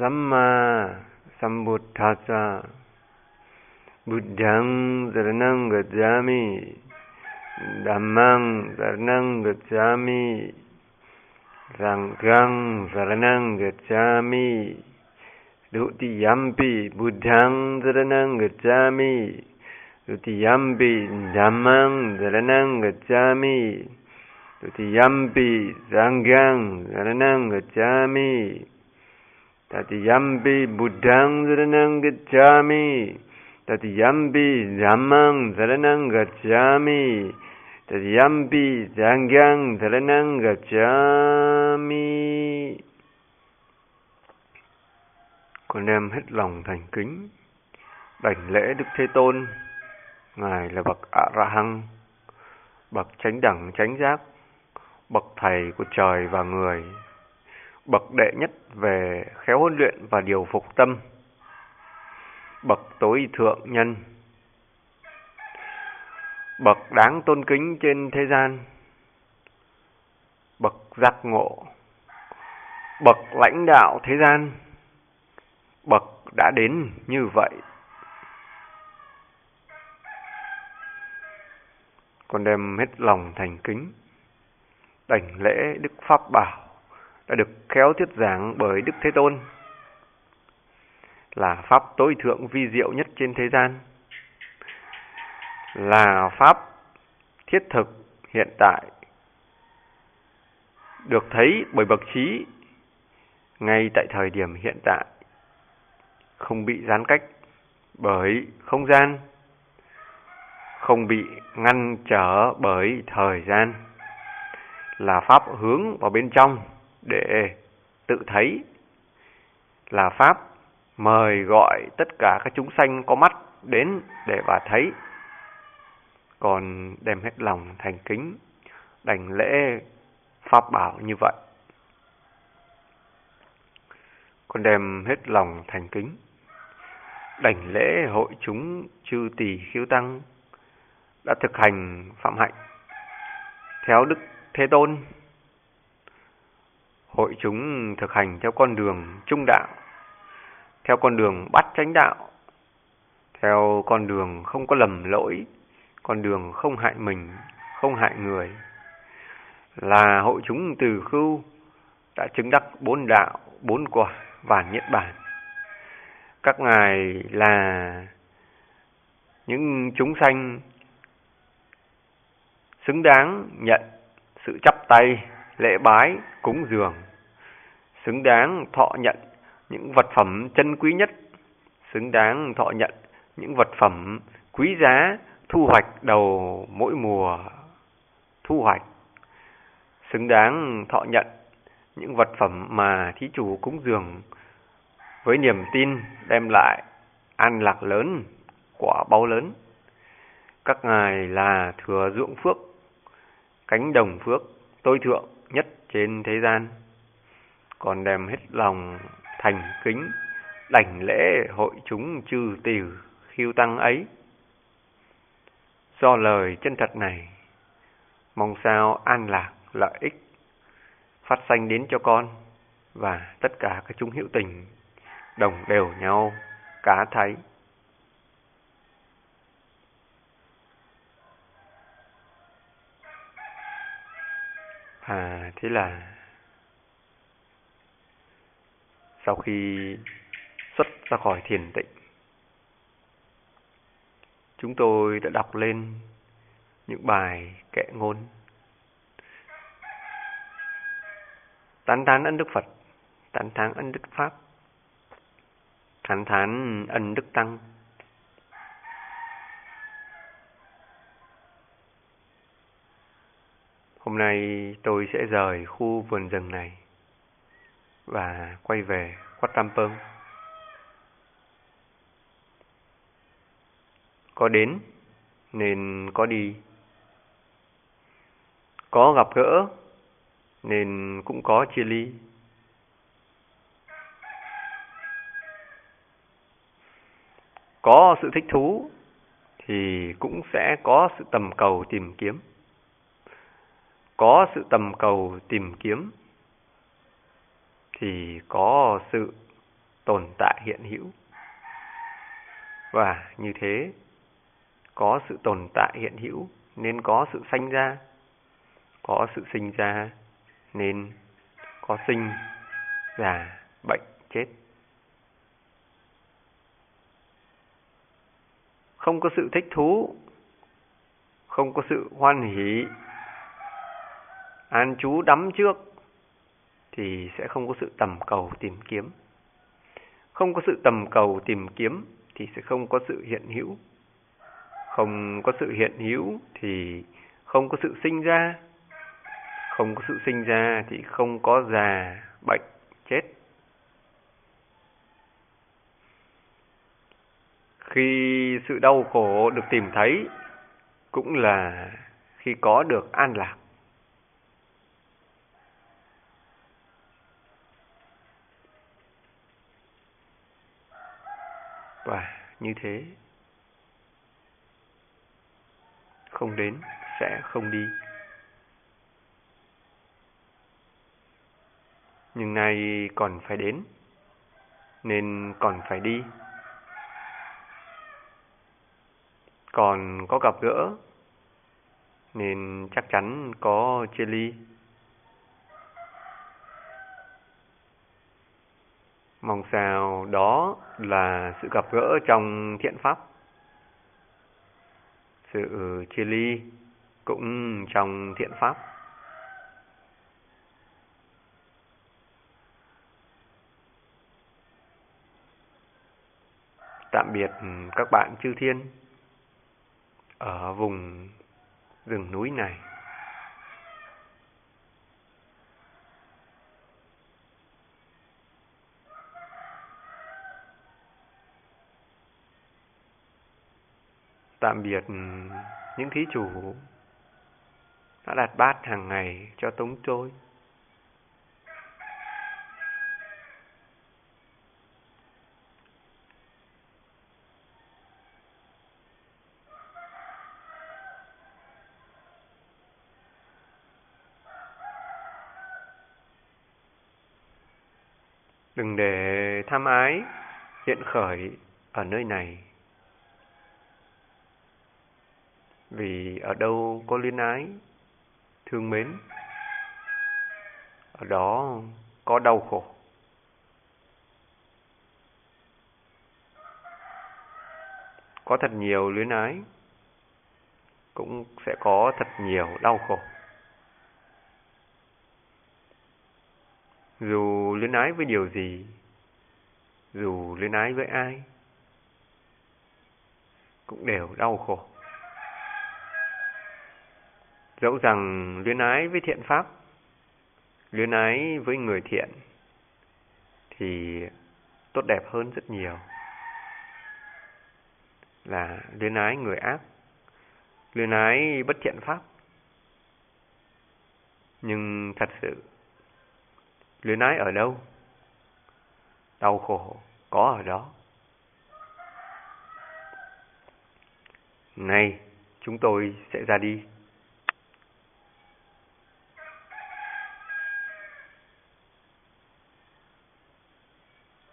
สัมมาสัมบุทธัสสะบุดังสรนังกัจามิดัมมังสรนังกัจามิสังฆังสรนังกัจามิดุติยัมปิบุดังสรนังกัจามิดุติยัมปิดัมมังสรนังกัจามิดุติยัมปิสังฆังสรนังกัจามิ Tatiyampi Buddhang Saranang Gacchami. Tatiyampi Dhammang Saranang Gacchami. Tatiyampi Sanghang Saranang Gacchami. Con em hết lòng thành kính. Đảnh lễ Đức Thế Tôn. Ngài là bậc ạ ra hăng bậc chánh đẳng, chánh giác, bậc thầy của trời và người bậc đệ nhất về khéo huấn luyện và điều phục tâm, bậc tối thượng nhân, bậc đáng tôn kính trên thế gian, bậc giác ngộ, bậc lãnh đạo thế gian, bậc đã đến như vậy. Con đem hết lòng thành kính, đảnh lễ Đức Pháp Bảo đã được khéo thuyết giảng bởi Đức Thế Tôn, là pháp tối thượng vi diệu nhất trên thế gian, là pháp thiết thực hiện tại, được thấy bởi bậc trí ngay tại thời điểm hiện tại, không bị gián cách bởi không gian, không bị ngăn trở bởi thời gian, là pháp hướng vào bên trong để tự thấy là pháp mời gọi tất cả các chúng sanh có mắt đến để và thấy. Còn đem hết lòng thành kính, đảnh lễ pháp bảo như vậy. Con đem hết lòng thành kính, đảnh lễ hội chúng chư tỷ khiếu tăng đã thực hành phạm hạnh theo đức thế tôn hội chúng thực hành theo con đường trung đạo, theo con đường bắt chánh đạo, theo con đường không có lầm lỗi, con đường không hại mình, không hại người. Là hội chúng từ khưu đã chứng đắc bốn đạo, bốn quả và niết bàn. Các ngài là những chúng sanh xứng đáng nhận sự chấp tay, lễ bái, cúng dường. Xứng đáng thọ nhận những vật phẩm chân quý nhất, xứng đáng thọ nhận những vật phẩm quý giá thu hoạch đầu mỗi mùa thu hoạch, xứng đáng thọ nhận những vật phẩm mà thí chủ cúng dường với niềm tin đem lại an lạc lớn, quả báo lớn. Các ngài là thừa dưỡng phước, cánh đồng phước tối thượng trên thế gian còn đem hết lòng thành kính đảnh lễ hội chúng chư tiểu khiêu tăng ấy. Do lời chân thật này, mong sao an lạc lợi ích phát sanh đến cho con và tất cả các chúng hữu tình đồng đều nhau cá thấy. À, thế là sau khi xuất ra khỏi thiền tịnh chúng tôi đã đọc lên những bài kệ ngôn tán thán ân đức phật tán thán ân đức pháp tán thán ân đức tăng. Nay tôi sẽ rời khu vườn rừng này và quay về Quát Tam Pơm. Có đến nên có đi. Có gặp gỡ nên cũng có chia ly. Có sự thích thú thì cũng sẽ có sự tầm cầu tìm kiếm. Có sự tầm cầu tìm kiếm thì có sự tồn tại hiện hữu. Và như thế, có sự tồn tại hiện hữu nên có sự sanh ra. Có sự sinh ra nên có sinh, già, bệnh, chết. Không có sự thích thú, không có sự hoan hỷ, an chú đắm trước thì sẽ không có sự tầm cầu tìm kiếm. Không có sự tầm cầu tìm kiếm thì sẽ không có sự hiện hữu. Không có sự hiện hữu thì không có sự sinh ra. Không có sự sinh ra thì không có già, bệnh, chết. Khi sự đau khổ được tìm thấy cũng là khi có được an lạc. Và như thế, không đến sẽ không đi. Nhưng nay còn phải đến, nên còn phải đi. Còn có gặp gỡ, nên chắc chắn có chia ly. Mong sao đó là sự gặp gỡ trong thiện pháp. Sự chia ly cũng trong thiện pháp. Tạm biệt các bạn chư thiên ở vùng rừng núi này. Tạm biệt những thí chủ đã đặt bát hàng ngày cho tống trôi. Đừng để tham ái hiện khởi ở nơi này. Vì ở đâu có liên ái, thương mến, ở đó có đau khổ. Có thật nhiều luyến ái, cũng sẽ có thật nhiều đau khổ. Dù luyến ái với điều gì, dù luyến ái với ai, cũng đều đau khổ. Dẫu rằng luyến ái với thiện pháp, luyến ái với người thiện thì tốt đẹp hơn rất nhiều là luyến ái người ác, luyến ái bất thiện pháp. Nhưng thật sự, luyến ái ở đâu? Đau khổ có ở đó. Nay, chúng tôi sẽ ra đi.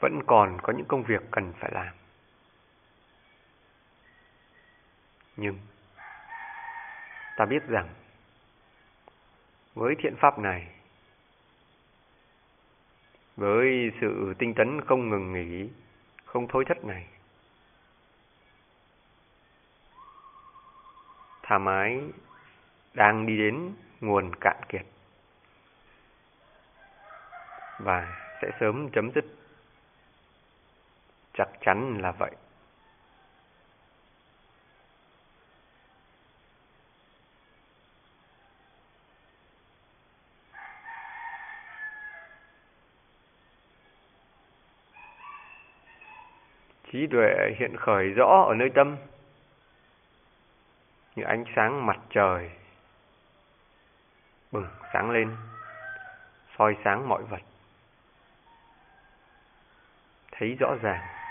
Vẫn còn có những công việc cần phải làm. Nhưng ta biết rằng với thiện pháp này, với sự tinh tấn không ngừng nghỉ, không thối thất này, thả mái đang đi đến nguồn cạn kiệt và sẽ sớm chấm dứt Chắc chắn là vậy. Trí tuệ hiện khởi rõ ở nơi tâm, như ánh sáng mặt trời bừng sáng lên, soi sáng mọi vật. Thấy rõ ràng.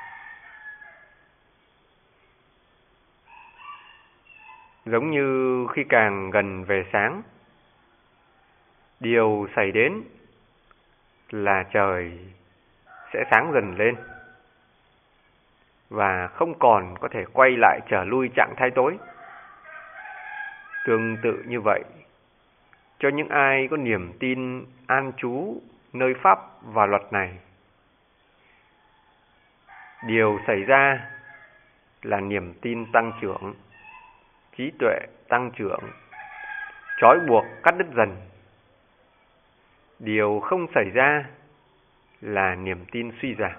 Giống như khi càng gần về sáng, điều xảy đến là trời sẽ sáng dần lên và không còn có thể quay lại trở lui trạng thái tối. Tương tự như vậy, cho những ai có niềm tin an trú nơi pháp và luật này, điều xảy ra là niềm tin tăng trưởng, trí tuệ tăng trưởng, trói buộc cắt đứt dần. Điều không xảy ra là niềm tin suy giảm.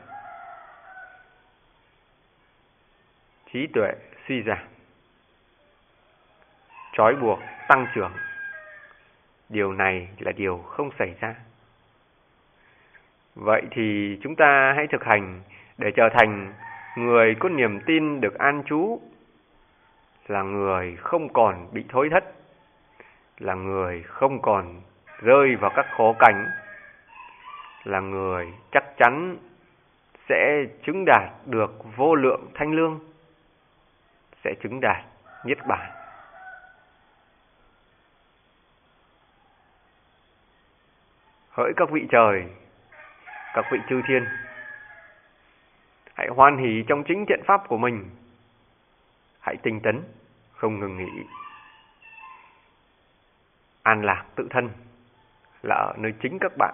Trí tuệ suy giảm. Trói buộc tăng trưởng. Điều này là điều không xảy ra. Vậy thì chúng ta hãy thực hành để trở thành người có niềm tin được an trú, là người không còn bị thối thất, là người không còn rơi vào các khó cảnh là người chắc chắn sẽ chứng đạt được vô lượng thanh lương, sẽ chứng đạt niết bàn. Hỡi các vị trời, các vị chư thiên, hãy hoan hỷ trong chính thiện pháp của mình, hãy tinh tấn, không ngừng nghỉ. An lạc tự thân là ở nơi chính các bạn.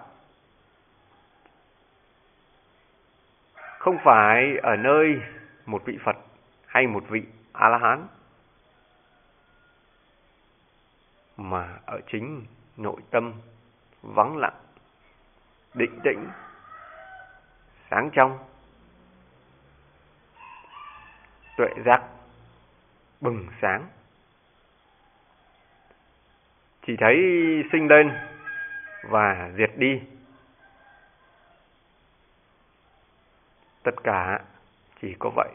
không phải ở nơi một vị Phật hay một vị A-la-hán mà ở chính nội tâm vắng lặng, định tĩnh, sáng trong, tuệ giác bừng sáng. Chỉ thấy sinh lên và diệt đi Tất cả chỉ có vậy.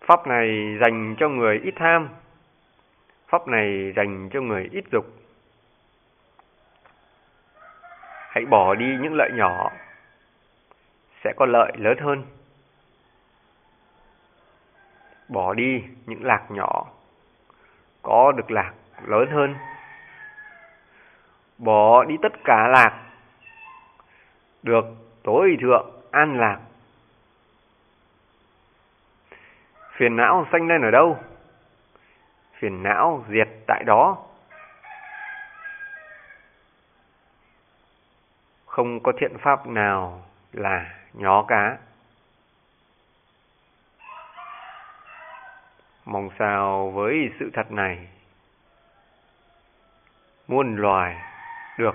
Pháp này dành cho người ít tham. Pháp này dành cho người ít dục. Hãy bỏ đi những lợi nhỏ, sẽ có lợi lớn hơn. Bỏ đi những lạc nhỏ, có được lạc lớn hơn. Bỏ đi tất cả lạc được tối thượng an lạc. Phiền não sanh lên ở đâu? Phiền não diệt tại đó. Không có thiện pháp nào là nhỏ cá. Mong sao với sự thật này muôn loài được